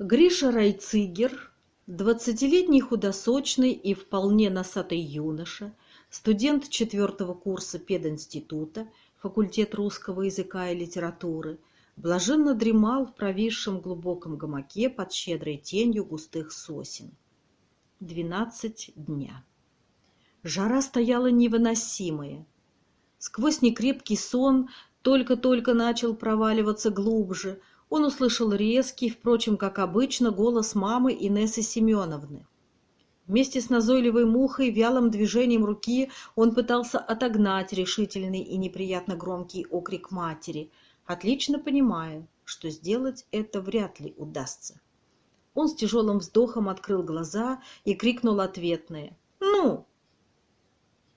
Гриша Райцигер, двадцатилетний худосочный и вполне носатый юноша, студент четвертого курса пединститута, факультет русского языка и литературы, блаженно дремал в провисшем глубоком гамаке под щедрой тенью густых сосен. Двенадцать дня. Жара стояла невыносимая. Сквозь некрепкий сон только-только начал проваливаться глубже – он услышал резкий, впрочем, как обычно, голос мамы Инессы Семеновны. Вместе с назойливой мухой, вялым движением руки он пытался отогнать решительный и неприятно громкий окрик матери, отлично понимая, что сделать это вряд ли удастся. Он с тяжелым вздохом открыл глаза и крикнул ответное «Ну!».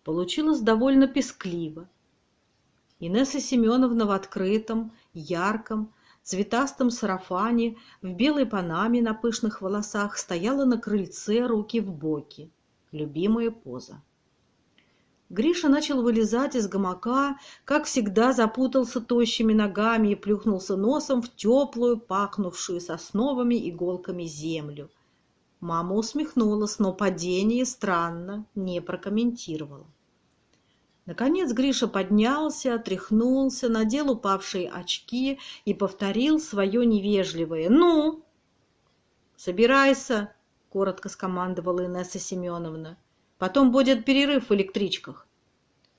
Получилось довольно пескливо. Инесса Семеновна в открытом, ярком, цветастом сарафане, в белой панаме на пышных волосах стояла на крыльце руки в боки. Любимая поза. Гриша начал вылезать из гамака, как всегда запутался тощими ногами и плюхнулся носом в теплую, пахнувшую сосновыми иголками землю. Мама усмехнулась, но падение странно не прокомментировала. Наконец Гриша поднялся, отряхнулся, надел упавшие очки и повторил свое невежливое «Ну!». «Собирайся!» — коротко скомандовала Инесса Семеновна. «Потом будет перерыв в электричках».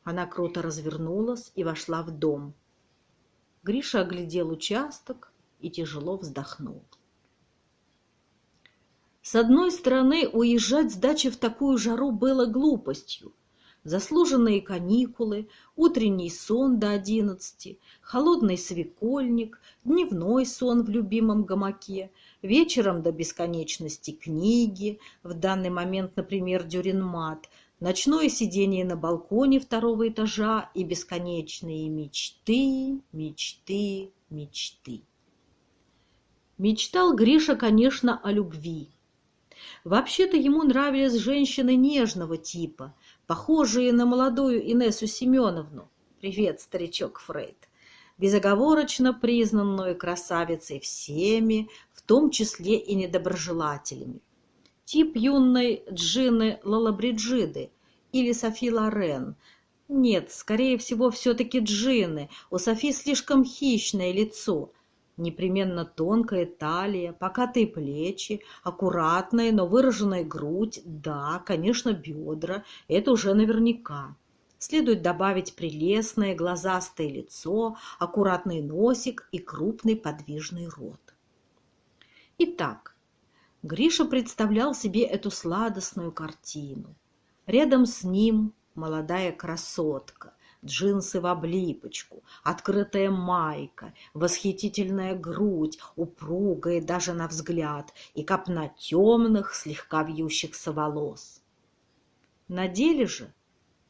Она круто развернулась и вошла в дом. Гриша оглядел участок и тяжело вздохнул. С одной стороны, уезжать с дачи в такую жару было глупостью заслуженные каникулы, утренний сон до одиннадцати, холодный свекольник, дневной сон в любимом гамаке, вечером до бесконечности книги, в данный момент, например, дюренмат, ночное сидение на балконе второго этажа и бесконечные мечты, мечты, мечты. Мечтал Гриша, конечно, о любви. Вообще-то ему нравились женщины нежного типа, похожие на молодую Инессу Семеновну. Привет, старичок Фрейд. Безоговорочно признанную красавицей всеми, в том числе и недоброжелателями. Тип юной Джины Лалабриджиды или Софи Лорен. Нет, скорее всего, все-таки Джины. У Софи слишком хищное лицо – Непременно тонкая талия, покатые плечи, аккуратная, но выраженная грудь, да, конечно, бедра, это уже наверняка. Следует добавить прелестное глазастое лицо, аккуратный носик и крупный подвижный рот. Итак, Гриша представлял себе эту сладостную картину. Рядом с ним молодая красотка, джинсы в облипочку, открытая майка, восхитительная грудь, упругая даже на взгляд, и копна темных, слегка вьющихся волос. На деле же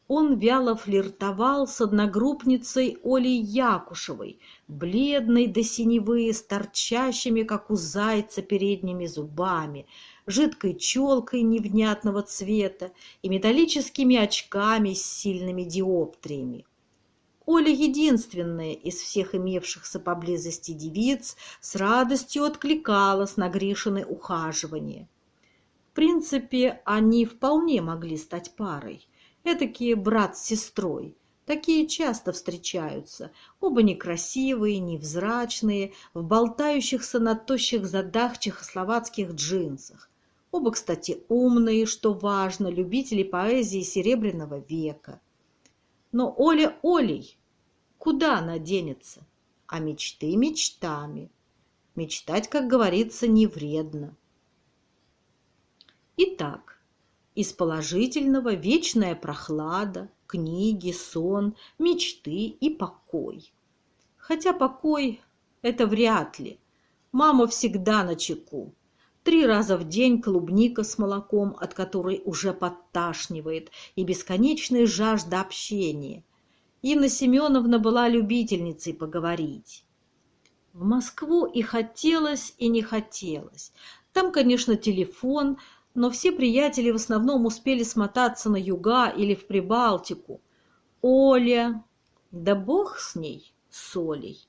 он вяло флиртовал с одногруппницей Олей Якушевой, бледной до синевы, с торчащими, как у зайца, передними зубами, жидкой челкой невнятного цвета и металлическими очками с сильными диоптриями. Оля единственная из всех имевшихся поблизости девиц с радостью откликалась на Гришины ухаживание. В принципе, они вполне могли стать парой. Этакие брат с сестрой. Такие часто встречаются. Оба некрасивые, невзрачные, в болтающихся на тощих задах чехословацких джинсах. Оба, кстати, умные, что важно, любители поэзии Серебряного века. Но Оля Олей, куда она денется? А мечты мечтами. Мечтать, как говорится, не вредно. Итак, из положительного вечная прохлада, книги, сон, мечты и покой. Хотя покой – это вряд ли. Мама всегда на чеку. Три раза в день клубника с молоком, от которой уже подташнивает, и бесконечная жажда общения. Инна Семеновна была любительницей поговорить. В Москву и хотелось, и не хотелось. Там, конечно, телефон, но все приятели в основном успели смотаться на юга или в Прибалтику. Оля, да бог с ней, с Олей.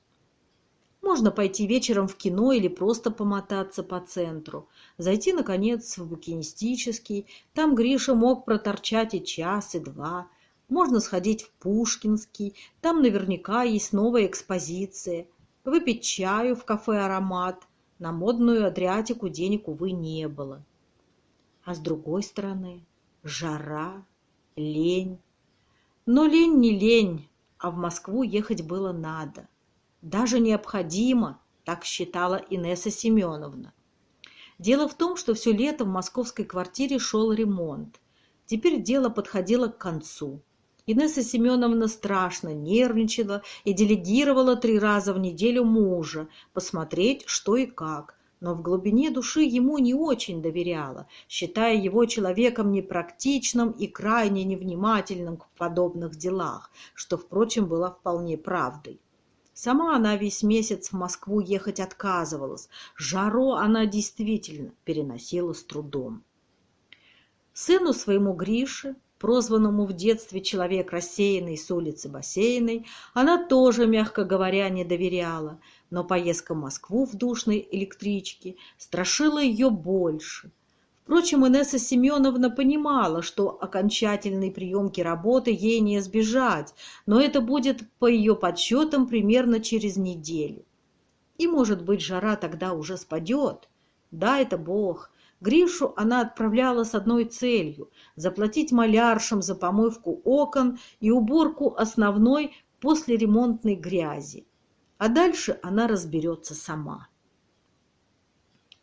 Можно пойти вечером в кино или просто помотаться по центру. Зайти, наконец, в букинистический. Там Гриша мог проторчать и час, и два. Можно сходить в Пушкинский. Там наверняка есть новая экспозиция. Выпить чаю в кафе «Аромат». На модную Адриатику денег, увы, не было. А с другой стороны, жара, лень. Но лень не лень, а в Москву ехать было надо даже необходимо, так считала Инесса Семеновна. Дело в том, что все лето в московской квартире шел ремонт. Теперь дело подходило к концу. Инесса Семеновна страшно нервничала и делегировала три раза в неделю мужа посмотреть, что и как, но в глубине души ему не очень доверяла, считая его человеком непрактичным и крайне невнимательным к подобных делах, что, впрочем, было вполне правдой. Сама она весь месяц в Москву ехать отказывалась. Жару она действительно переносила с трудом. Сыну своему Грише, прозванному в детстве человек рассеянный с улицы Бассейной, она тоже, мягко говоря, не доверяла, но поездка в Москву в душной электричке страшила ее больше – Впрочем, Инесса Семеновна понимала, что окончательной приемки работы ей не избежать, но это будет, по ее подсчетам, примерно через неделю. И, может быть, жара тогда уже спадет. Да, это Бог. Гришу она отправляла с одной целью – заплатить маляршам за помывку окон и уборку основной послеремонтной грязи. А дальше она разберется сама.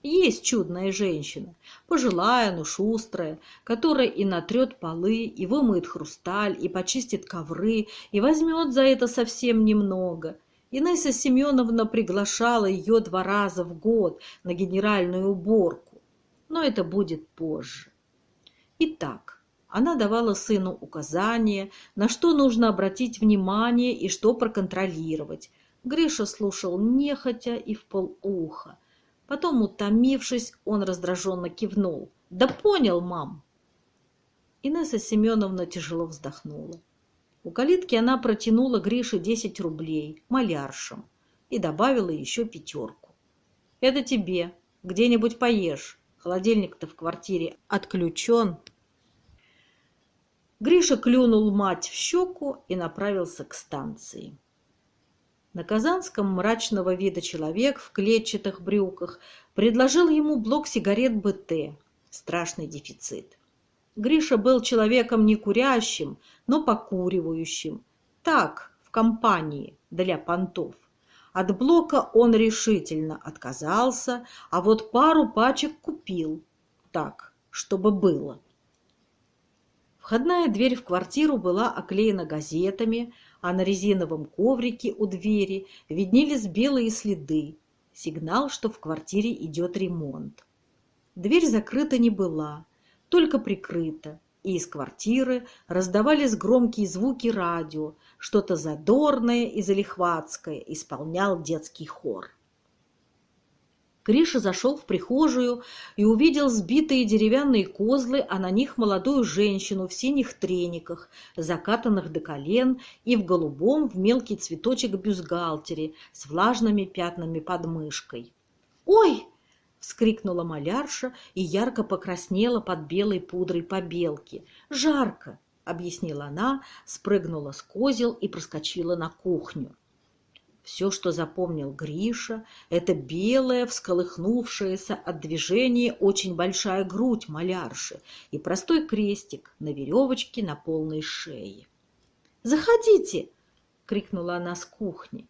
Есть чудная женщина, пожилая, но шустрая, которая и натрет полы, и вымоет хрусталь, и почистит ковры, и возьмет за это совсем немного. Инесса Семеновна приглашала ее два раза в год на генеральную уборку, но это будет позже. Итак, она давала сыну указания, на что нужно обратить внимание и что проконтролировать. Гриша слушал нехотя и в полуха. Потом, утомившись, он раздраженно кивнул. «Да понял, мам!» Инесса Семеновна тяжело вздохнула. У калитки она протянула Грише десять рублей, маляршам, и добавила еще пятерку. «Это тебе. Где-нибудь поешь. Холодильник-то в квартире отключен». Гриша клюнул мать в щеку и направился к станции. На Казанском мрачного вида человек в клетчатых брюках предложил ему блок сигарет БТ. Страшный дефицит. Гриша был человеком не курящим, но покуривающим. Так, в компании, для понтов. От блока он решительно отказался, а вот пару пачек купил. Так, чтобы было. Входная дверь в квартиру была оклеена газетами, а на резиновом коврике у двери виднелись белые следы. Сигнал, что в квартире идет ремонт. Дверь закрыта не была, только прикрыта, и из квартиры раздавались громкие звуки радио, что-то задорное и залихватское исполнял детский хор. Гриша зашел в прихожую и увидел сбитые деревянные козлы, а на них молодую женщину в синих трениках, закатанных до колен и в голубом в мелкий цветочек бюстгальтере с влажными пятнами под мышкой. «Ой!» — вскрикнула малярша и ярко покраснела под белой пудрой побелки. «Жарко!» — объяснила она, спрыгнула с козел и проскочила на кухню. Все, что запомнил Гриша, это белая, всколыхнувшаяся от движения очень большая грудь малярши и простой крестик на веревочке на полной шее. «Заходите!» — крикнула она с кухни.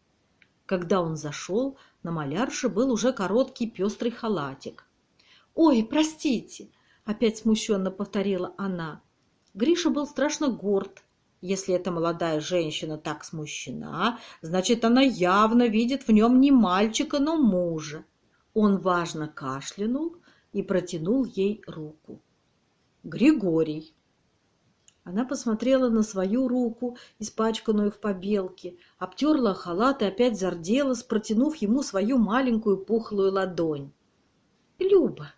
Когда он зашел, на малярше был уже короткий пестрый халатик. «Ой, простите!» — опять смущенно повторила она. Гриша был страшно горд если эта молодая женщина так смущена, значит, она явно видит в нем не мальчика, но мужа. Он важно кашлянул и протянул ей руку. «Григорий!» Она посмотрела на свою руку, испачканную в побелке, обтерла халат и опять зарделась, протянув ему свою маленькую пухлую ладонь. «Люба!»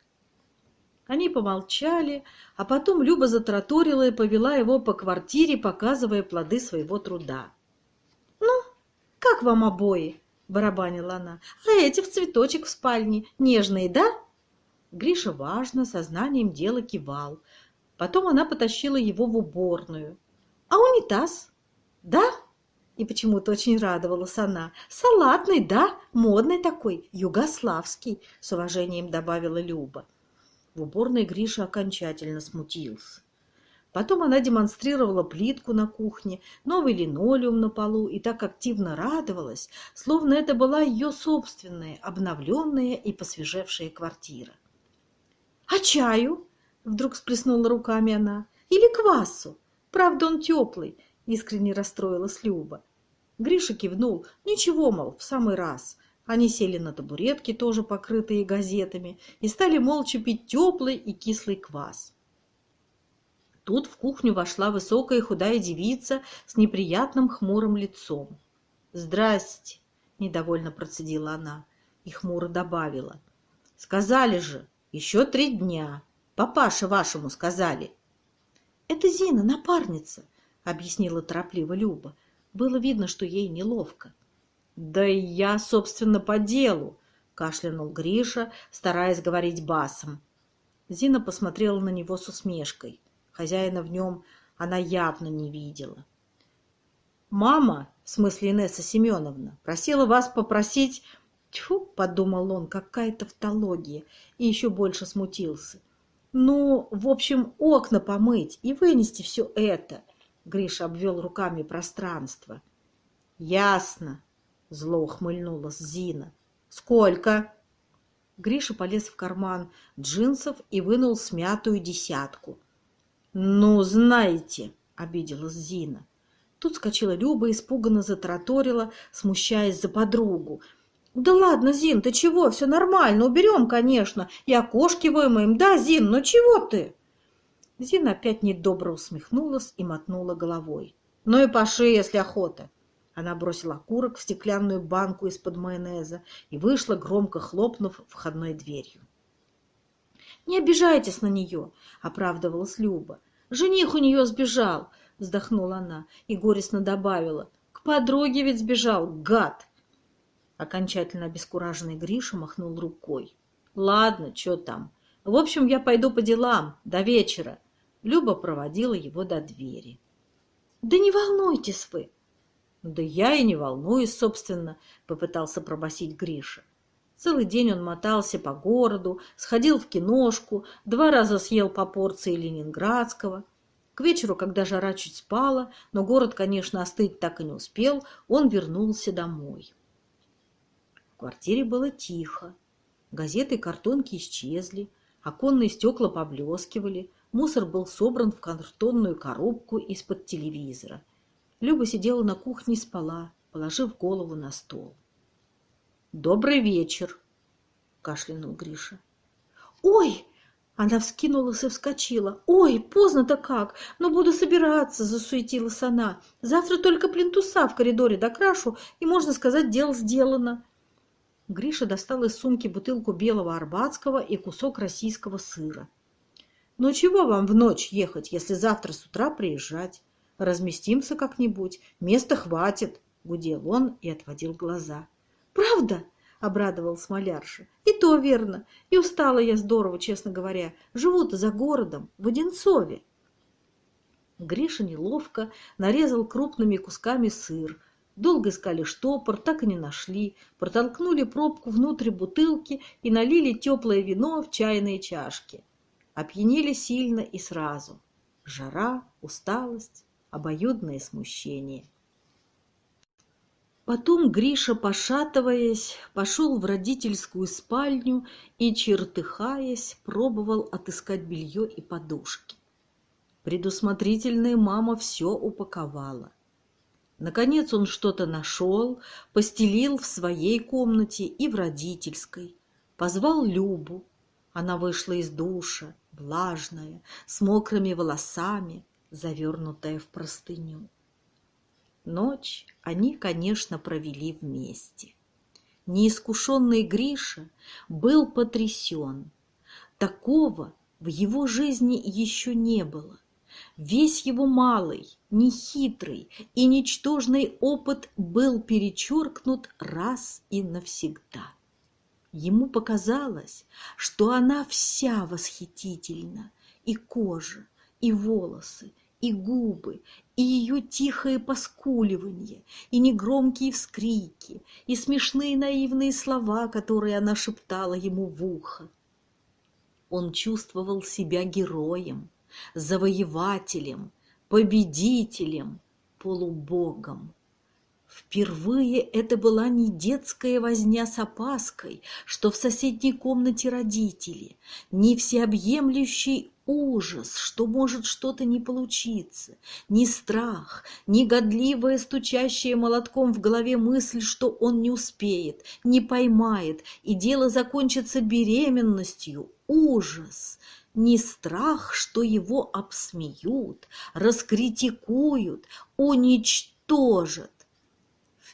Они помолчали, а потом Люба затраторила и повела его по квартире, показывая плоды своего труда. «Ну, как вам обои? — барабанила она. «А эти в цветочек в спальне. Нежные, да?» Гриша важно, сознанием дела кивал. Потом она потащила его в уборную. «А унитаз?» «Да?» И почему-то очень радовалась она. «Салатный, да? Модный такой, югославский», — с уважением добавила Люба. В уборной Гриша окончательно смутился. Потом она демонстрировала плитку на кухне, новый линолеум на полу и так активно радовалась, словно это была ее собственная, обновленная и посвежевшая квартира. «А чаю?» — вдруг сплеснула руками она. «Или квасу? Правда, он теплый, Искренне расстроилась Люба. Гриша кивнул. Ничего, мол, в самый раз. Они сели на табуретки, тоже покрытые газетами, и стали молча пить теплый и кислый квас. Тут в кухню вошла высокая худая девица с неприятным хмурым лицом. «Здрасте!» — недовольно процедила она и хмуро добавила. «Сказали же, еще три дня. Папаше вашему сказали». «Это Зина, напарница. — объяснила торопливо Люба. Было видно, что ей неловко. «Да я, собственно, по делу!» — кашлянул Гриша, стараясь говорить басом. Зина посмотрела на него с усмешкой. Хозяина в нем она явно не видела. «Мама, в смысле Инесса Семеновна, просила вас попросить...» «Тьфу!» — подумал он, какая тавтология, и еще больше смутился. «Ну, в общем, окна помыть и вынести все это. Гриша обвел руками пространство. «Ясно!» — зло ухмыльнулась Зина. «Сколько?» Гриша полез в карман джинсов и вынул смятую десятку. «Ну, знаете!» — обиделась Зина. Тут скочила Люба, испуганно затараторила, смущаясь за подругу. «Да ладно, Зин, ты чего? Все нормально, уберем, конечно, и окошки вымоем. Да, Зин, ну чего ты?» Зина опять недобро усмехнулась и мотнула головой. «Ну и паши, если охота!» Она бросила окурок в стеклянную банку из-под майонеза и вышла, громко хлопнув входной дверью. «Не обижайтесь на нее!» — оправдывалась Люба. «Жених у нее сбежал!» — вздохнула она и горестно добавила. «К подруге ведь сбежал, гад!» Окончательно обескураженный Гриша махнул рукой. «Ладно, что там? В общем, я пойду по делам. До вечера. Люба проводила его до двери. «Да не волнуйтесь вы!» «Да я и не волнуюсь, собственно», — попытался пробасить Гриша. Целый день он мотался по городу, сходил в киношку, два раза съел по порции ленинградского. К вечеру, когда жара чуть спала, но город, конечно, остыть так и не успел, он вернулся домой. В квартире было тихо. Газеты и картонки исчезли, оконные стекла поблескивали, Мусор был собран в картонную коробку из-под телевизора. Люба сидела на кухне и спала, положив голову на стол. «Добрый вечер!» — кашлянул Гриша. «Ой!» — она вскинулась и вскочила. «Ой, поздно-то как! Но буду собираться!» — засуетилась она. «Завтра только плинтуса в коридоре докрашу, и, можно сказать, дело сделано!» Гриша достал из сумки бутылку белого арбатского и кусок российского сыра. Ну чего вам в ночь ехать, если завтра с утра приезжать? Разместимся как-нибудь, места хватит, гудел он и отводил глаза. Правда? обрадовал смолярша. И то верно. И устала я здорово, честно говоря. Живу-то за городом, в Одинцове. Гриша неловко нарезал крупными кусками сыр. Долго искали штопор, так и не нашли. Протолкнули пробку внутрь бутылки и налили теплое вино в чайные чашки. Опьянели сильно и сразу. Жара, усталость, обоюдное смущение. Потом Гриша, пошатываясь, пошел в родительскую спальню и, чертыхаясь, пробовал отыскать белье и подушки. Предусмотрительная мама все упаковала. Наконец он что-то нашел, постелил в своей комнате и в родительской. Позвал Любу. Она вышла из душа, влажная, с мокрыми волосами, завернутая в простыню. Ночь они, конечно, провели вместе. Неискушенный Гриша был потрясен. Такого в его жизни еще не было. Весь его малый, нехитрый и ничтожный опыт был перечеркнут раз и навсегда. Ему показалось, что она вся восхитительна, и кожа, и волосы, и губы, и ее тихое поскуливание, и негромкие вскрики, и смешные наивные слова, которые она шептала ему в ухо. Он чувствовал себя героем, завоевателем, победителем, полубогом. Впервые это была не детская возня с опаской, что в соседней комнате родители, не всеобъемлющий ужас, что может что-то не получиться, не страх, не годливая стучащая молотком в голове мысль, что он не успеет, не поймает, и дело закончится беременностью, ужас, не страх, что его обсмеют, раскритикуют, уничтожат,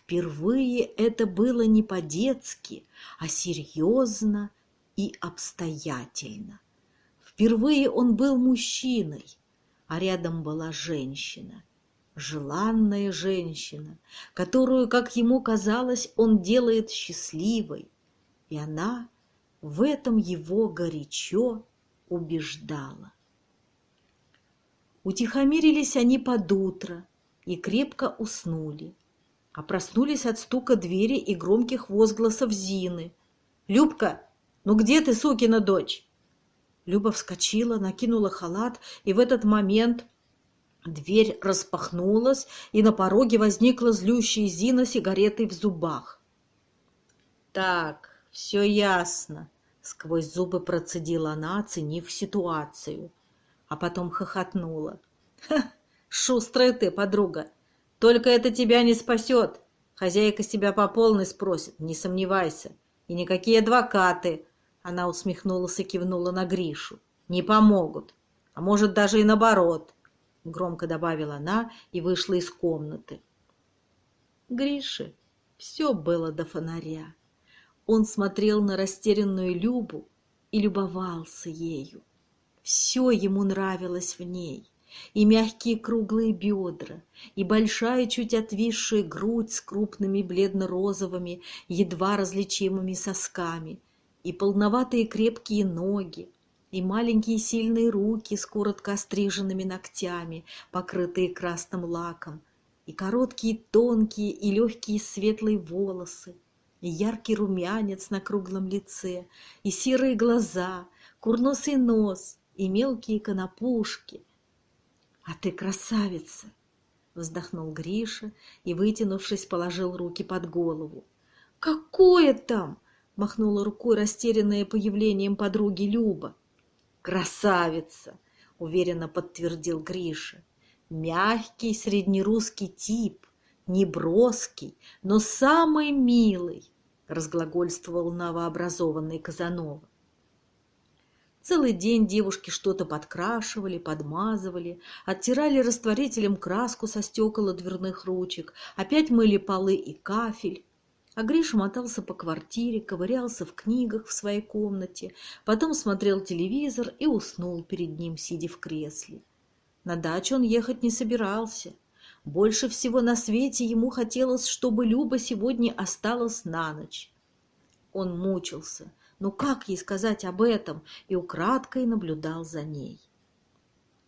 Впервые это было не по-детски, а серьезно и обстоятельно. Впервые он был мужчиной, а рядом была женщина, желанная женщина, которую, как ему казалось, он делает счастливой, и она в этом его горячо убеждала. Утихомирились они под утро и крепко уснули а проснулись от стука двери и громких возгласов Зины. «Любка, ну где ты, сукина дочь?» Люба вскочила, накинула халат, и в этот момент дверь распахнулась, и на пороге возникла злющая Зина сигаретой в зубах. «Так, все ясно», — сквозь зубы процедила она, оценив ситуацию, а потом хохотнула. «Ха, шустрая ты, подруга, только это тебя не спасет. Хозяйка с тебя по полной спросит, не сомневайся. И никакие адвокаты, она усмехнулась и кивнула на Гришу, не помогут. А может, даже и наоборот, громко добавила она и вышла из комнаты. Грише все было до фонаря. Он смотрел на растерянную Любу и любовался ею. Все ему нравилось в ней и мягкие круглые бедра, и большая чуть отвисшая грудь с крупными бледно-розовыми, едва различимыми сосками, и полноватые крепкие ноги, и маленькие сильные руки с коротко остриженными ногтями, покрытые красным лаком, и короткие тонкие и легкие светлые волосы, и яркий румянец на круглом лице, и серые глаза, курносый нос, и мелкие конопушки, «А ты красавица!» — вздохнул Гриша и, вытянувшись, положил руки под голову. «Какое там?» — махнула рукой растерянная появлением подруги Люба. «Красавица!» — уверенно подтвердил Гриша. «Мягкий среднерусский тип, неброский, но самый милый!» — разглагольствовал новообразованный Казанова. Целый день девушки что-то подкрашивали, подмазывали, оттирали растворителем краску со стекол и дверных ручек, опять мыли полы и кафель. А Гриша мотался по квартире, ковырялся в книгах в своей комнате, потом смотрел телевизор и уснул перед ним, сидя в кресле. На дачу он ехать не собирался. Больше всего на свете ему хотелось, чтобы Люба сегодня осталась на ночь. Он мучился, но как ей сказать об этом, и украдкой наблюдал за ней.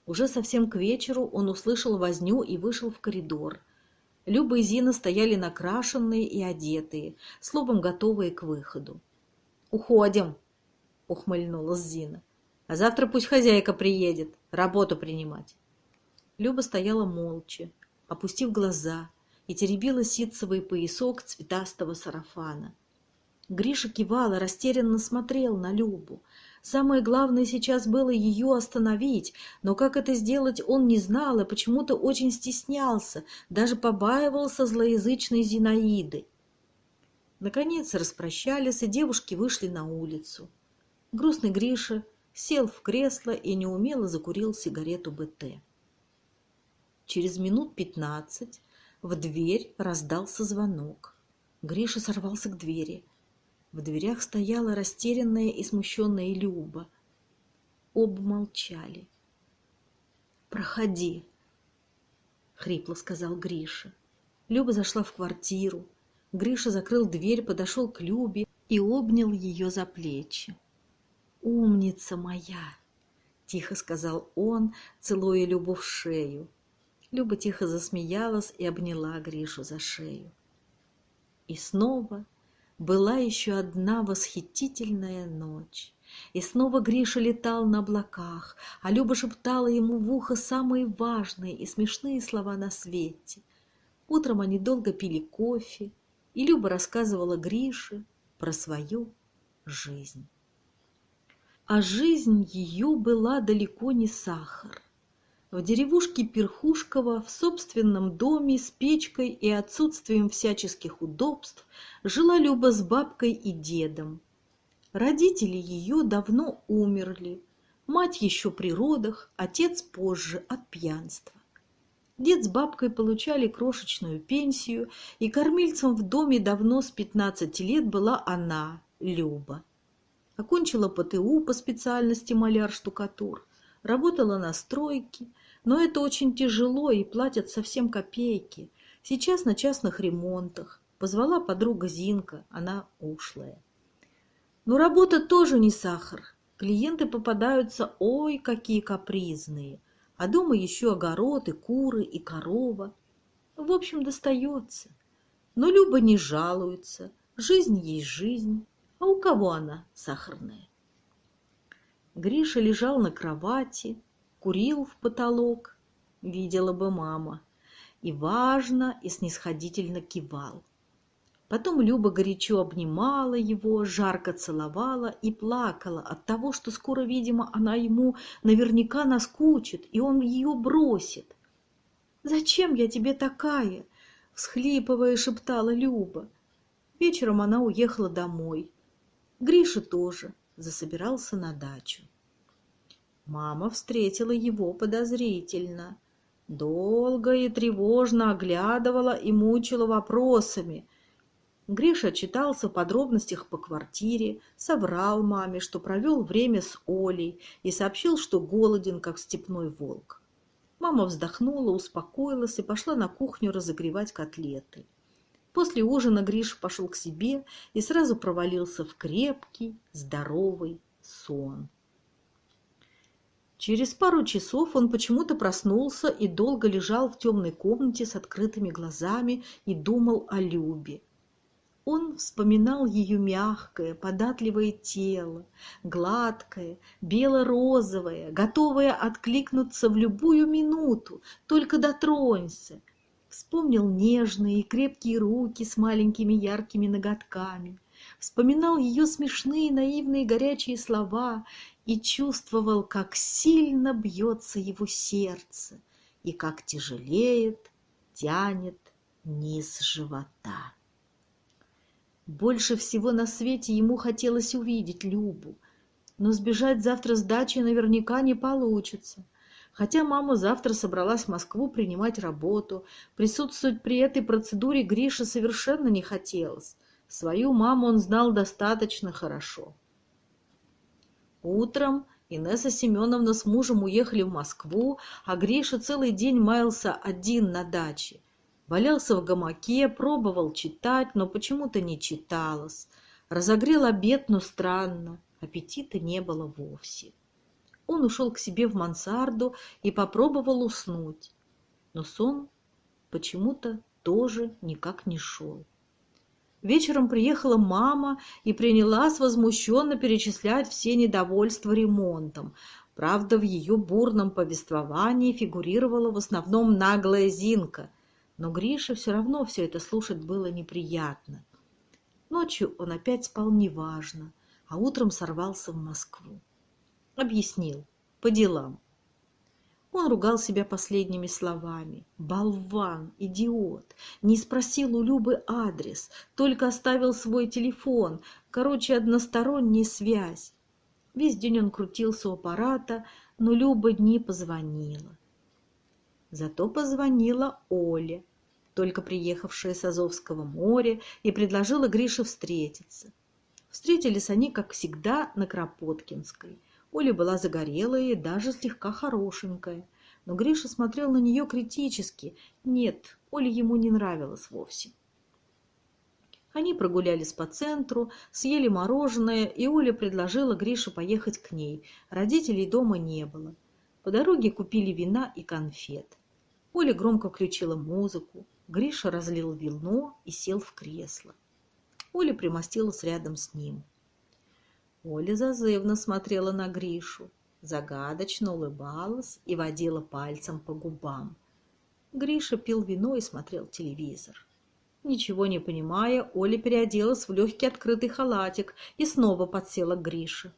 Уже совсем к вечеру он услышал возню и вышел в коридор. Люба и Зина стояли накрашенные и одетые, словом, готовые к выходу. «Уходим!» — ухмыльнулась Зина. «А завтра пусть хозяйка приедет, работу принимать». Люба стояла молча, опустив глаза, и теребила ситцевый поясок цветастого сарафана. Гриша кивал и растерянно смотрел на Любу. Самое главное сейчас было ее остановить, но как это сделать он не знал и почему-то очень стеснялся, даже побаивался злоязычной Зинаиды. Наконец распрощались, и девушки вышли на улицу. Грустный Гриша сел в кресло и неумело закурил сигарету БТ. Через минут пятнадцать в дверь раздался звонок. Гриша сорвался к двери. В дверях стояла растерянная и смущенная Люба. Оба молчали. «Проходи», — хрипло сказал Гриша. Люба зашла в квартиру. Гриша закрыл дверь, подошел к Любе и обнял ее за плечи. «Умница моя!» — тихо сказал он, целуя Любу в шею. Люба тихо засмеялась и обняла Гришу за шею. И снова была еще одна восхитительная ночь. И снова Гриша летал на облаках, а Люба шептала ему в ухо самые важные и смешные слова на свете. Утром они долго пили кофе, и Люба рассказывала Грише про свою жизнь. А жизнь ее была далеко не сахар. В деревушке Перхушково, в собственном доме с печкой и отсутствием всяческих удобств, жила Люба с бабкой и дедом. Родители ее давно умерли, мать еще при родах, отец позже от пьянства. Дед с бабкой получали крошечную пенсию, и кормильцем в доме давно с 15 лет была она, Люба. Окончила ПТУ по специальности маляр-штукатур, работала на стройке, но это очень тяжело и платят совсем копейки. Сейчас на частных ремонтах. Позвала подруга Зинка, она ушлая. Но работа тоже не сахар. Клиенты попадаются, ой, какие капризные. А дома еще огород и куры, и корова. В общем, достается. Но Люба не жалуется. Жизнь есть жизнь. А у кого она сахарная? Гриша лежал на кровати, курил в потолок, видела бы мама, и важно и снисходительно кивал. Потом Люба горячо обнимала его, жарко целовала и плакала от того, что скоро, видимо, она ему наверняка наскучит, и он ее бросит. «Зачем я тебе такая?» — всхлипывая, шептала Люба. Вечером она уехала домой. Гриша тоже засобирался на дачу. Мама встретила его подозрительно. Долго и тревожно оглядывала и мучила вопросами. Гриша отчитался в подробностях по квартире, соврал маме, что провел время с Олей и сообщил, что голоден, как степной волк. Мама вздохнула, успокоилась и пошла на кухню разогревать котлеты. После ужина Гриша пошел к себе и сразу провалился в крепкий, здоровый сон. Через пару часов он почему-то проснулся и долго лежал в темной комнате с открытыми глазами и думал о Любе. Он вспоминал ее мягкое, податливое тело, гладкое, бело-розовое, готовое откликнуться в любую минуту, только дотронься. Вспомнил нежные и крепкие руки с маленькими яркими ноготками, вспоминал ее смешные, наивные, горячие слова и чувствовал, как сильно бьется его сердце и как тяжелеет, тянет низ живота. Больше всего на свете ему хотелось увидеть Любу, но сбежать завтра с дачи наверняка не получится. Хотя мама завтра собралась в Москву принимать работу, присутствовать при этой процедуре Грише совершенно не хотелось. Свою маму он знал достаточно хорошо. Утром Инесса Семеновна с мужем уехали в Москву, а Гриша целый день маялся один на даче. Валялся в гамаке, пробовал читать, но почему-то не читалось. Разогрел обед, но странно, аппетита не было вовсе. Он ушел к себе в мансарду и попробовал уснуть, но сон почему-то тоже никак не шел. Вечером приехала мама и принялась возмущенно перечислять все недовольства ремонтом. Правда, в ее бурном повествовании фигурировала в основном наглая Зинка, но Грише все равно все это слушать было неприятно. Ночью он опять спал неважно, а утром сорвался в Москву. Объяснил, по делам. Он ругал себя последними словами. Болван, идиот. Не спросил у Любы адрес, только оставил свой телефон. Короче, односторонняя связь. Весь день он крутился у аппарата, но Люба не позвонила. Зато позвонила Оля, только приехавшая с Азовского моря, и предложила Грише встретиться. Встретились они, как всегда, на Кропоткинской – Оля была загорелая и даже слегка хорошенькая. но Гриша смотрел на нее критически. Нет, Оля ему не нравилась вовсе. Они прогулялись по центру, съели мороженое, и Оля предложила Грише поехать к ней. Родителей дома не было. По дороге купили вина и конфет. Оля громко включила музыку. Гриша разлил вино и сел в кресло. Оля примостилась рядом с ним. Оля зазывно смотрела на Гришу, загадочно улыбалась и водила пальцем по губам. Гриша пил вино и смотрел телевизор. Ничего не понимая, Оля переоделась в легкий открытый халатик и снова подсела к Грише.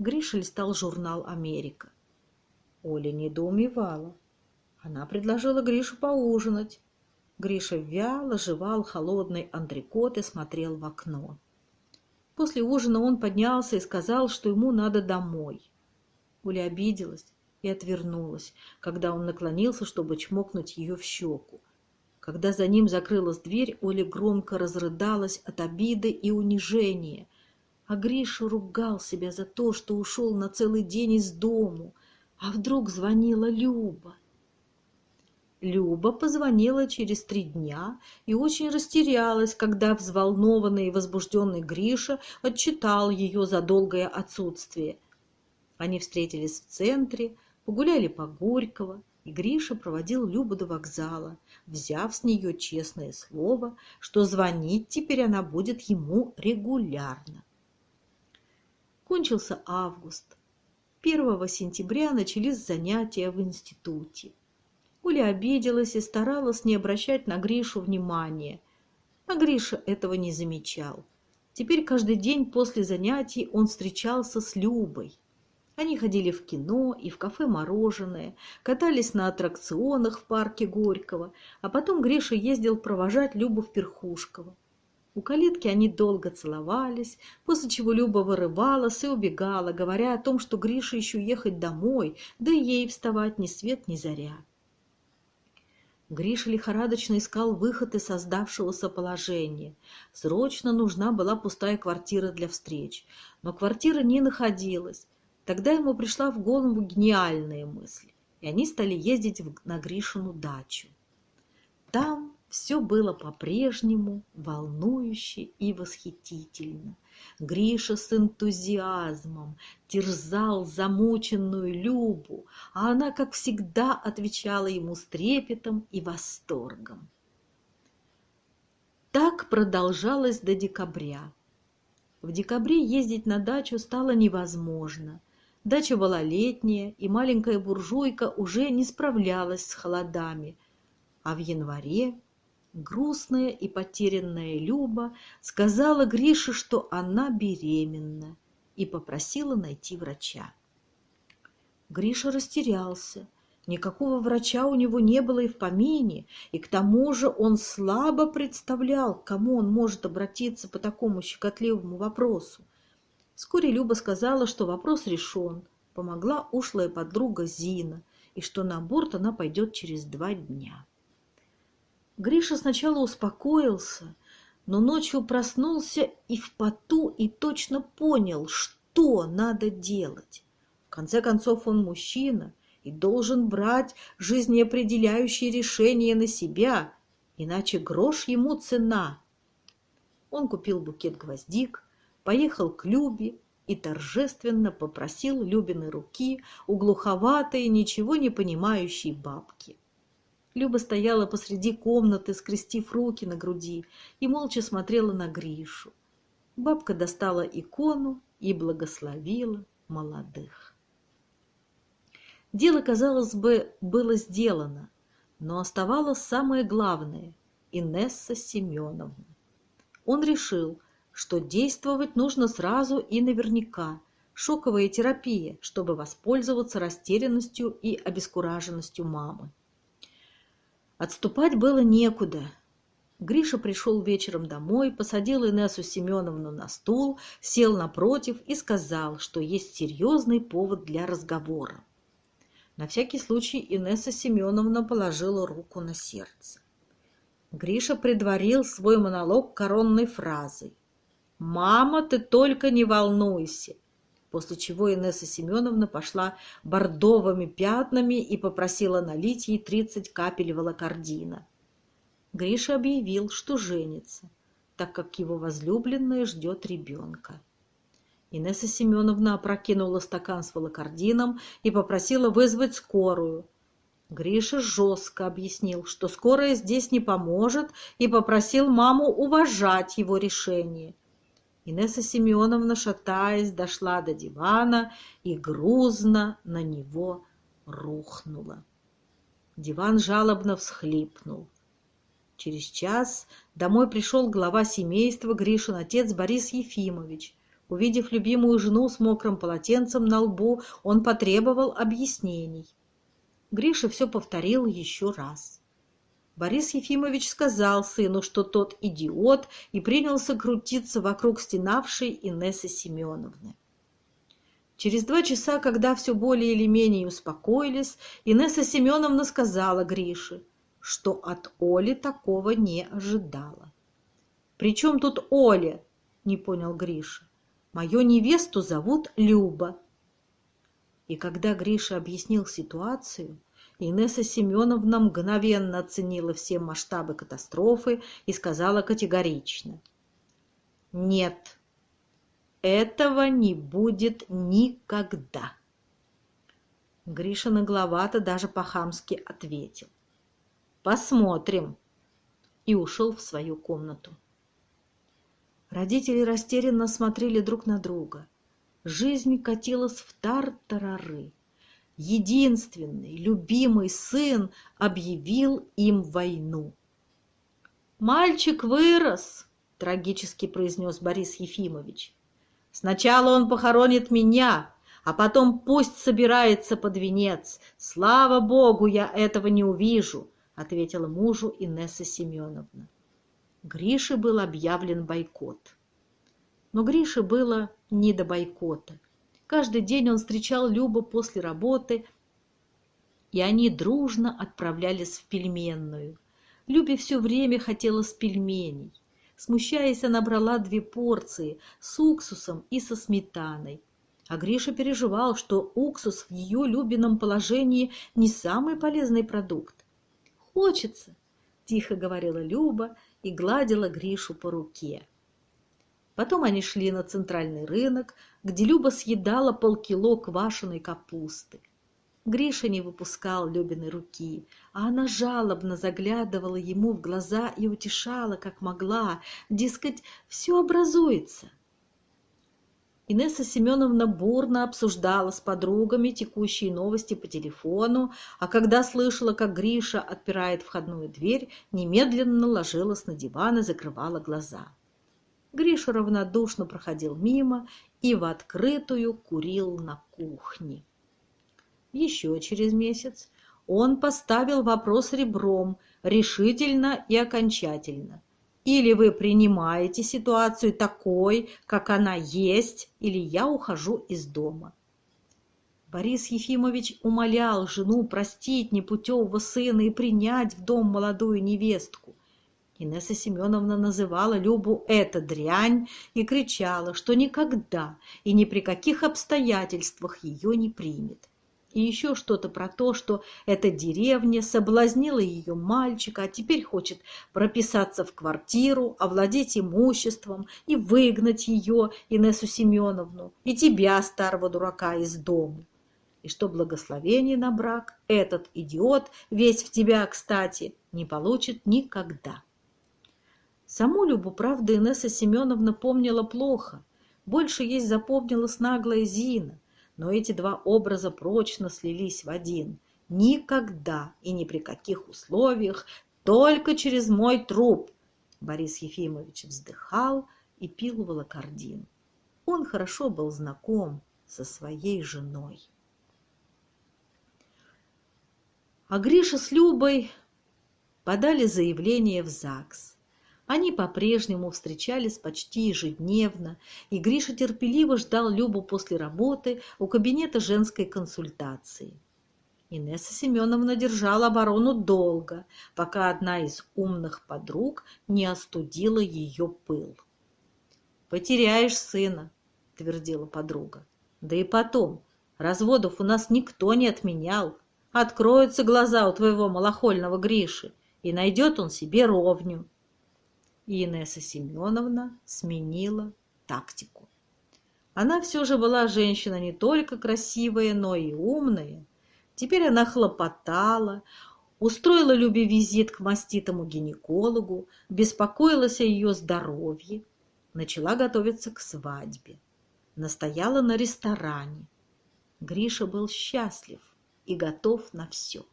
Гриша листал журнал «Америка». Оля недоумевала. Она предложила Гришу поужинать. Гриша вяло жевал холодный андрекот и смотрел в окно. После ужина он поднялся и сказал, что ему надо домой. Оля обиделась и отвернулась, когда он наклонился, чтобы чмокнуть ее в щеку. Когда за ним закрылась дверь, Оля громко разрыдалась от обиды и унижения. А Гриша ругал себя за то, что ушел на целый день из дому. А вдруг звонила Люба? Люба позвонила через три дня и очень растерялась, когда взволнованный и возбужденный Гриша отчитал ее за долгое отсутствие. Они встретились в центре, погуляли по Горького, и Гриша проводил Любу до вокзала, взяв с нее честное слово, что звонить теперь она будет ему регулярно. Кончился август. 1 сентября начались занятия в институте. Уля обиделась и старалась не обращать на Гришу внимания. А Гриша этого не замечал. Теперь каждый день после занятий он встречался с Любой. Они ходили в кино и в кафе «Мороженое», катались на аттракционах в парке Горького, а потом Гриша ездил провожать Любу в Перхушково. У калитки они долго целовались, после чего Люба вырывалась и убегала, говоря о том, что Гриша еще ехать домой, да и ей вставать ни свет ни заря. Гриша лихорадочно искал выход из создавшегося положения. Срочно нужна была пустая квартира для встреч, но квартира не находилась. Тогда ему пришла в голову гениальная мысль, и они стали ездить на Гришину дачу. Там все было по-прежнему волнующе и восхитительно. Гриша с энтузиазмом терзал замученную Любу, а она, как всегда, отвечала ему с трепетом и восторгом. Так продолжалось до декабря. В декабре ездить на дачу стало невозможно – Дача была летняя, и маленькая буржуйка уже не справлялась с холодами. А в январе грустная и потерянная Люба сказала Грише, что она беременна, и попросила найти врача. Гриша растерялся. Никакого врача у него не было и в помине, и к тому же он слабо представлял, к кому он может обратиться по такому щекотливому вопросу. Вскоре Люба сказала, что вопрос решен. Помогла ушлая подруга Зина, и что на борт она пойдет через два дня. Гриша сначала успокоился, но ночью проснулся и в поту и точно понял, что надо делать. В конце концов, он мужчина и должен брать жизнеопределяющие решения на себя, иначе грош ему цена. Он купил букет гвоздик, поехал к Любе и торжественно попросил Любины руки у глуховатой, ничего не понимающей бабки. Люба стояла посреди комнаты, скрестив руки на груди, и молча смотрела на Гришу. Бабка достала икону и благословила молодых. Дело, казалось бы, было сделано, но оставалось самое главное – Инесса Семеновна. Он решил – что действовать нужно сразу и наверняка. Шоковая терапия, чтобы воспользоваться растерянностью и обескураженностью мамы. Отступать было некуда. Гриша пришел вечером домой, посадил Инессу Семеновну на стул, сел напротив и сказал, что есть серьезный повод для разговора. На всякий случай Инесса Семеновна положила руку на сердце. Гриша предварил свой монолог коронной фразой. «Мама, ты только не волнуйся. После чего Инесса Семеновна пошла бордовыми пятнами и попросила налить ей тридцать капель волокордина. Гриша объявил, что женится, так как его возлюбленная ждет ребенка. Инесса Семеновна опрокинула стакан с волокордином и попросила вызвать скорую. Гриша жестко объяснил, что скорая здесь не поможет, и попросил маму уважать его решение. Инесса Семеновна, шатаясь, дошла до дивана и грузно на него рухнула. Диван жалобно всхлипнул. Через час домой пришел глава семейства Гришин отец Борис Ефимович. Увидев любимую жену с мокрым полотенцем на лбу, он потребовал объяснений. Гриша все повторил еще раз. Борис Ефимович сказал сыну, что тот идиот, и принялся крутиться вокруг стенавшей Инессы Семеновны. Через два часа, когда все более или менее успокоились, Инесса Семеновна сказала Грише, что от Оли такого не ожидала. «При чем тут Оля?» – не понял Гриша. «Мою невесту зовут Люба». И когда Гриша объяснил ситуацию, Инесса Семеновна мгновенно оценила все масштабы катастрофы и сказала категорично. «Нет, этого не будет никогда!» Гриша нагловато даже по-хамски ответил. «Посмотрим!» и ушел в свою комнату. Родители растерянно смотрели друг на друга. Жизнь катилась в тар-тарары единственный, любимый сын объявил им войну. «Мальчик вырос», – трагически произнес Борис Ефимович. «Сначала он похоронит меня, а потом пусть собирается под венец. Слава Богу, я этого не увижу», – ответила мужу Инесса Семеновна. Грише был объявлен бойкот. Но Грише было не до бойкота. Каждый день он встречал Любу после работы, и они дружно отправлялись в пельменную. Любе все время хотелось пельменей. Смущаясь, она брала две порции с уксусом и со сметаной. А Гриша переживал, что уксус в ее любимом положении не самый полезный продукт. «Хочется», – тихо говорила Люба и гладила Гришу по руке. Потом они шли на центральный рынок, где Люба съедала полкило квашеной капусты. Гриша не выпускал Любиной руки, а она жалобно заглядывала ему в глаза и утешала, как могла, дескать, все образуется. Инесса Семеновна бурно обсуждала с подругами текущие новости по телефону, а когда слышала, как Гриша отпирает входную дверь, немедленно ложилась на диван и закрывала глаза. Гриша равнодушно проходил мимо и в открытую курил на кухне. Еще через месяц он поставил вопрос ребром решительно и окончательно. Или вы принимаете ситуацию такой, как она есть, или я ухожу из дома. Борис Ефимович умолял жену простить непутевого сына и принять в дом молодую невестку. Инесса Семеновна называла Любу «эта дрянь» и кричала, что никогда и ни при каких обстоятельствах ее не примет. И еще что-то про то, что эта деревня соблазнила ее мальчика, а теперь хочет прописаться в квартиру, овладеть имуществом и выгнать ее, Инессу Семеновну, и тебя, старого дурака, из дома. И что благословение на брак этот идиот, весь в тебя, кстати, не получит никогда. Саму Любу, правда, Инесса Семеновна помнила плохо. Больше ей запомнилась наглая Зина. Но эти два образа прочно слились в один. Никогда и ни при каких условиях, только через мой труп. Борис Ефимович вздыхал и пил волокордин. Он хорошо был знаком со своей женой. А Гриша с Любой подали заявление в ЗАГС. Они по-прежнему встречались почти ежедневно, и Гриша терпеливо ждал Любу после работы у кабинета женской консультации. Инесса Семеновна держала оборону долго, пока одна из умных подруг не остудила ее пыл. «Потеряешь сына», — твердила подруга. Да и потом, разводов у нас никто не отменял. Откроются глаза у твоего малохольного Гриши, и найдет он себе ровню. И Инесса Семеновна сменила тактику. Она все же была женщина не только красивая, но и умная. Теперь она хлопотала, устроила Любе визит к маститому гинекологу, беспокоилась о ее здоровье, начала готовиться к свадьбе, настояла на ресторане. Гриша был счастлив и готов на все.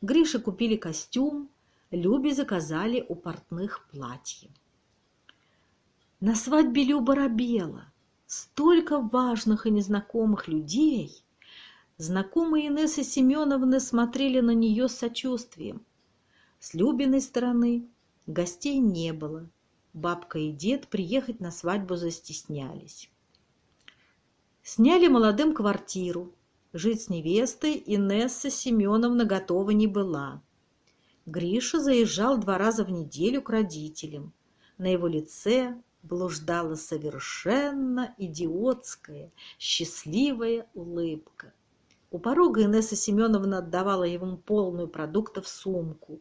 Грише купили костюм, Любе заказали у портных платье. На свадьбе Люба робела. Столько важных и незнакомых людей. Знакомые Инессы Семеновны смотрели на нее с сочувствием. С Любиной стороны гостей не было. Бабка и дед приехать на свадьбу застеснялись. Сняли молодым квартиру. Жить с невестой Инесса Семеновна готова не была. Гриша заезжал два раза в неделю к родителям. На его лице блуждала совершенно идиотская, счастливая улыбка. У порога Инесса Семеновна отдавала ему полную продуктов сумку.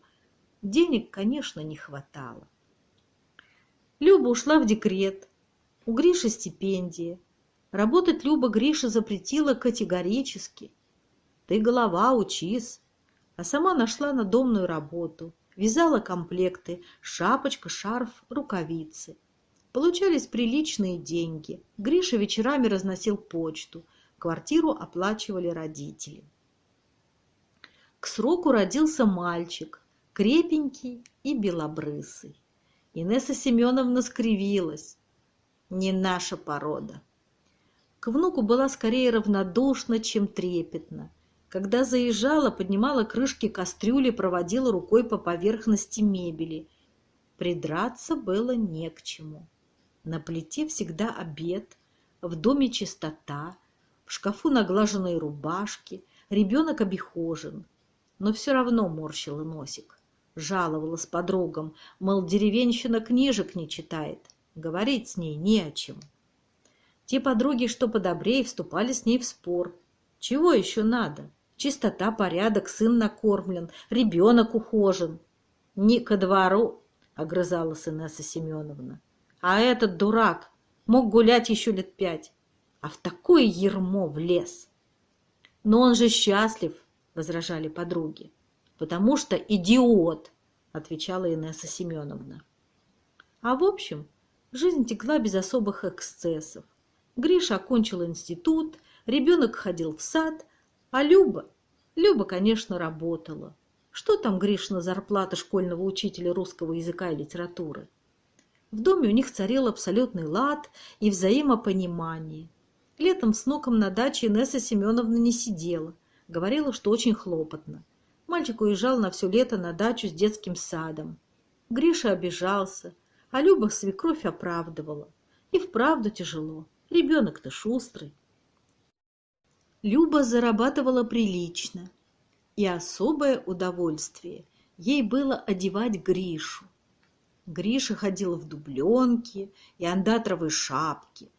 Денег, конечно, не хватало. Люба ушла в декрет. У Гриши стипендия. Работать Люба Гриша запретила категорически. Ты голова, учись а сама нашла надомную работу. Вязала комплекты, шапочка, шарф, рукавицы. Получались приличные деньги. Гриша вечерами разносил почту. Квартиру оплачивали родители. К сроку родился мальчик, крепенький и белобрысый. Инесса Семеновна скривилась. Не наша порода. К внуку была скорее равнодушна, чем трепетна. Когда заезжала, поднимала крышки кастрюли, проводила рукой по поверхности мебели. Придраться было не к чему. На плите всегда обед, в доме чистота, в шкафу наглаженные рубашки, ребенок обихожен. Но все равно морщила носик. Жаловалась подругам, мол, деревенщина книжек не читает. Говорить с ней не о чем. Те подруги, что подобрее, вступали с ней в спор. Чего еще надо? Чистота, порядок, сын накормлен, ребенок ухожен. Не ко двору, — огрызалась Инесса Семеновна. А этот дурак мог гулять еще лет пять, а в такое ермо влез. Но он же счастлив, — возражали подруги. Потому что идиот, — отвечала Инесса Семеновна. А в общем, жизнь текла без особых эксцессов. Гриша окончил институт, ребенок ходил в сад, а Люба? Люба, конечно, работала. Что там Гришна зарплата школьного учителя русского языка и литературы? В доме у них царил абсолютный лад и взаимопонимание. Летом с внуком на даче Инесса Семеновна не сидела. Говорила, что очень хлопотно. Мальчик уезжал на все лето на дачу с детским садом. Гриша обижался, а Люба свекровь оправдывала. И вправду тяжело. Ребенок-то шустрый. Люба зарабатывала прилично, и особое удовольствие ей было одевать Гришу. Гриша ходила в дубленке и андатровой шапке,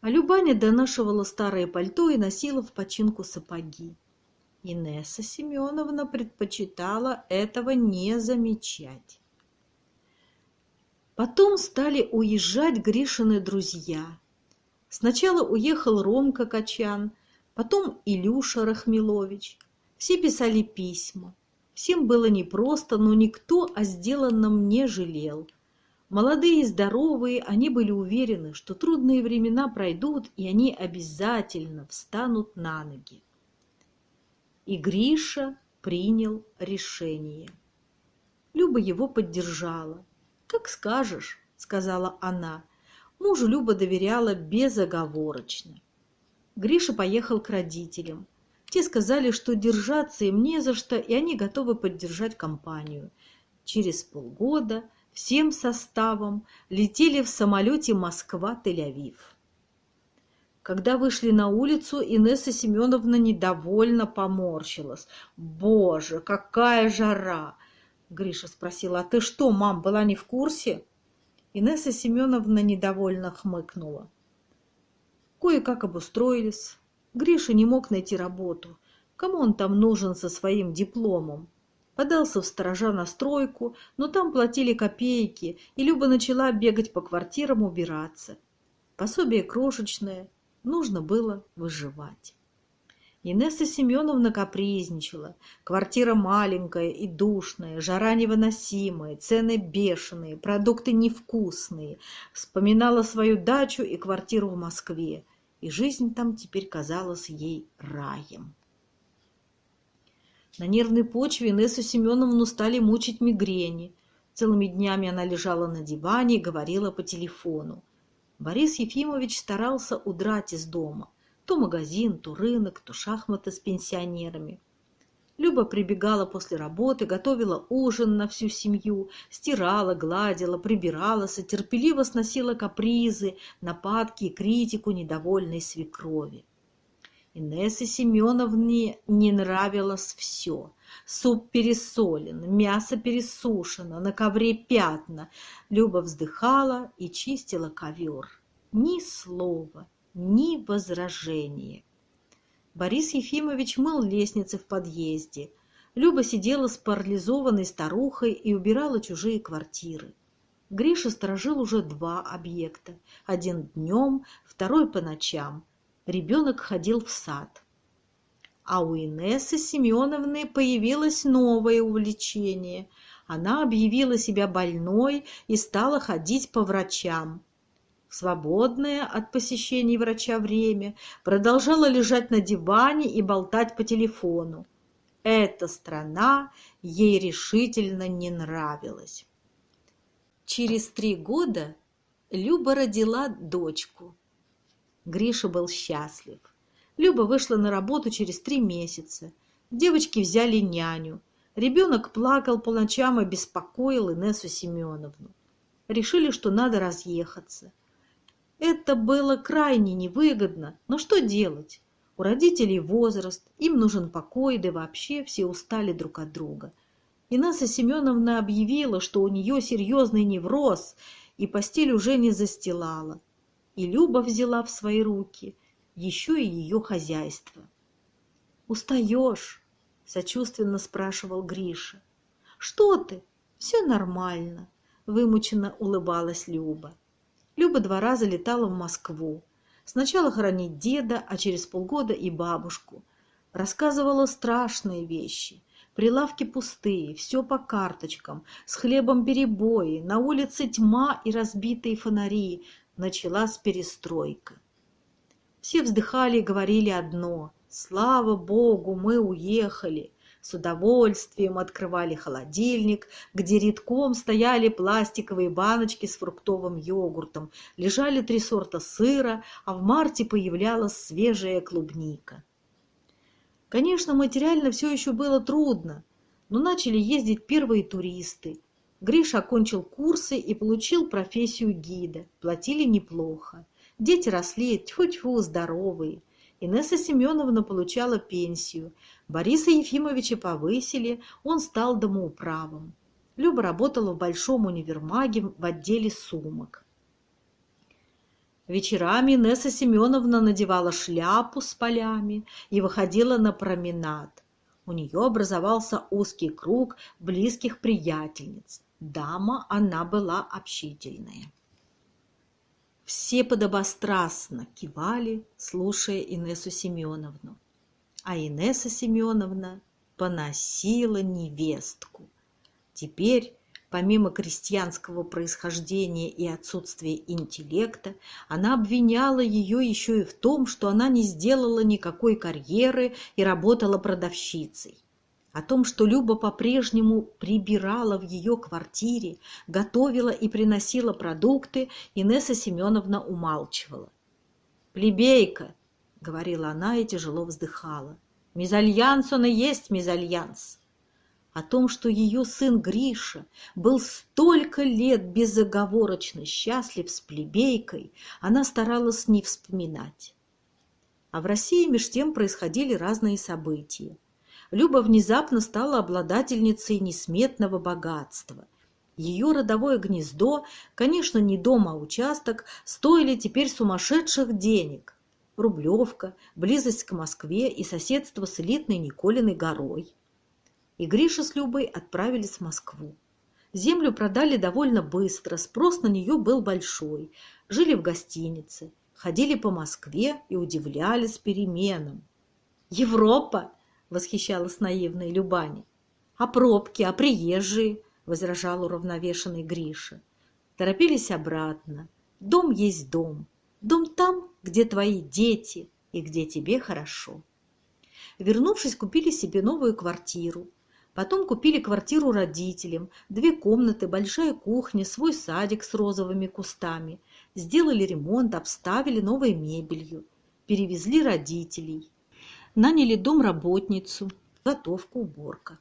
а Любаня донашивала старое пальто и носила в починку сапоги. Инесса Семеновна предпочитала этого не замечать. Потом стали уезжать Гришины друзья. Сначала уехал Ромка Качан, потом Илюша Рахмилович. Все писали письма. Всем было непросто, но никто о сделанном не жалел. Молодые и здоровые, они были уверены, что трудные времена пройдут, и они обязательно встанут на ноги. И Гриша принял решение. Люба его поддержала. «Как скажешь», — сказала она. Мужу Люба доверяла безоговорочно. Гриша поехал к родителям. Те сказали, что держаться им не за что, и они готовы поддержать компанию. Через полгода всем составом летели в самолете Москва-Тель-Авив. Когда вышли на улицу, Инесса Семеновна недовольно поморщилась. «Боже, какая жара!» Гриша спросила, «А ты что, мам, была не в курсе?» Инесса Семеновна недовольно хмыкнула. Кое-как обустроились, Гриша не мог найти работу. Кому он там нужен со своим дипломом? Подался в сторожа на стройку, но там платили копейки, и Люба начала бегать по квартирам убираться. Пособие крошечное, нужно было выживать. Инесса Семеновна капризничала. Квартира маленькая и душная, жара невыносимая, цены бешеные, продукты невкусные. Вспоминала свою дачу и квартиру в Москве, и жизнь там теперь казалась ей раем. На нервной почве Инессу Семеновну стали мучить мигрени. Целыми днями она лежала на диване и говорила по телефону. Борис Ефимович старался удрать из дома – то магазин, то рынок, то шахматы с пенсионерами. Люба прибегала после работы, готовила ужин на всю семью, стирала, гладила, прибиралась и терпеливо сносила капризы, нападки и критику недовольной свекрови. Инессе Семеновне не нравилось все. Суп пересолен, мясо пересушено, на ковре пятна. Люба вздыхала и чистила ковер. Ни слова, ни возражения. Борис Ефимович мыл лестницы в подъезде. Люба сидела с парализованной старухой и убирала чужие квартиры. Гриша сторожил уже два объекта. Один днем, второй по ночам. Ребенок ходил в сад. А у Инессы Семеновны появилось новое увлечение. Она объявила себя больной и стала ходить по врачам свободное от посещений врача время, продолжала лежать на диване и болтать по телефону. Эта страна ей решительно не нравилась. Через три года Люба родила дочку. Гриша был счастлив. Люба вышла на работу через три месяца. Девочки взяли няню. Ребенок плакал по ночам и беспокоил Инессу Семеновну. Решили, что надо разъехаться. Это было крайне невыгодно, но что делать? У родителей возраст, им нужен покой, да вообще все устали друг от друга. Инесса Семеновна объявила, что у нее серьезный невроз, и постель уже не застилала. И Люба взяла в свои руки еще и ее хозяйство. «Устаешь?» – сочувственно спрашивал Гриша. «Что ты? Все нормально», – вымученно улыбалась Люба. Люба два раза летала в Москву. Сначала хоронить деда, а через полгода и бабушку. Рассказывала страшные вещи. Прилавки пустые, все по карточкам, с хлебом перебои, на улице тьма и разбитые фонари. Началась перестройка. Все вздыхали и говорили одно «Слава Богу, мы уехали!» С удовольствием открывали холодильник, где редком стояли пластиковые баночки с фруктовым йогуртом, лежали три сорта сыра, а в марте появлялась свежая клубника. Конечно, материально все еще было трудно, но начали ездить первые туристы. Гриша окончил курсы и получил профессию гида. Платили неплохо. Дети росли тьфу-тьфу здоровые. Инесса Семеновна получала пенсию. Бориса Ефимовича повысили, он стал домоуправом. Люба работала в большом универмаге в отделе сумок. Вечерами Инесса Семеновна надевала шляпу с полями и выходила на променад. У нее образовался узкий круг близких приятельниц. Дама она была общительная. Все подобострастно кивали, слушая Инессу Семеновну. А Инесса Семеновна поносила невестку. Теперь, помимо крестьянского происхождения и отсутствия интеллекта, она обвиняла ее еще и в том, что она не сделала никакой карьеры и работала продавщицей. О том, что Люба по-прежнему прибирала в ее квартире, готовила и приносила продукты, Инесса Семеновна умалчивала. «Плебейка!» — говорила она и тяжело вздыхала. «Мезальянс он и есть мезальянс!» О том, что ее сын Гриша был столько лет безоговорочно счастлив с плебейкой, она старалась не вспоминать. А в России меж тем происходили разные события. Люба внезапно стала обладательницей несметного богатства. Ее родовое гнездо, конечно, не дом, а участок, стоили теперь сумасшедших денег. Рублевка, близость к Москве и соседство с элитной Николиной горой. И Гриша с Любой отправились в Москву. Землю продали довольно быстро, спрос на нее был большой. Жили в гостинице, ходили по Москве и удивлялись переменам. «Европа!» — восхищалась наивная Любаня. «А пробки, а приезжие?» — возражал уравновешенный Гриша. Торопились обратно. Дом есть дом. Дом там, где твои дети и где тебе хорошо. Вернувшись, купили себе новую квартиру. Потом купили квартиру родителям, две комнаты, большая кухня, свой садик с розовыми кустами. Сделали ремонт, обставили новой мебелью. Перевезли родителей. Наняли домработницу, готовка, уборка.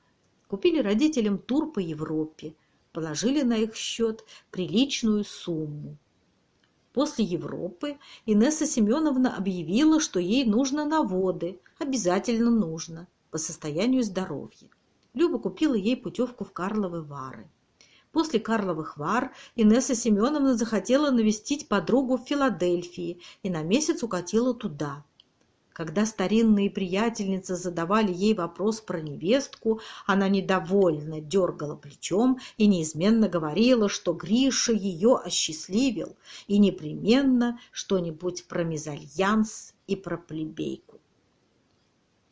Купили родителям тур по Европе. Положили на их счет приличную сумму. После Европы Инесса Семеновна объявила, что ей нужно на воды, обязательно нужно, по состоянию здоровья. Люба купила ей путевку в Карловы Вары. После Карловых Вар Инесса Семеновна захотела навестить подругу в Филадельфии и на месяц укатила туда. Когда старинные приятельницы задавали ей вопрос про невестку, она недовольно дергала плечом и неизменно говорила, что Гриша ее осчастливил и непременно что-нибудь про мезальянс и про плебейку.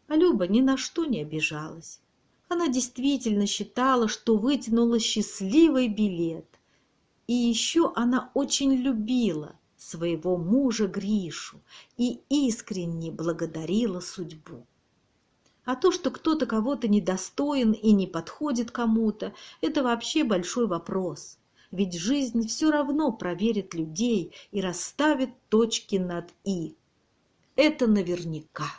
А Люба ни на что не обижалась. Она действительно считала, что вытянула счастливый билет. И еще она очень любила своего мужа Гришу и искренне благодарила судьбу. А то, что кто-то кого-то недостоин и не подходит кому-то, это вообще большой вопрос. Ведь жизнь все равно проверит людей и расставит точки над «и». Это наверняка.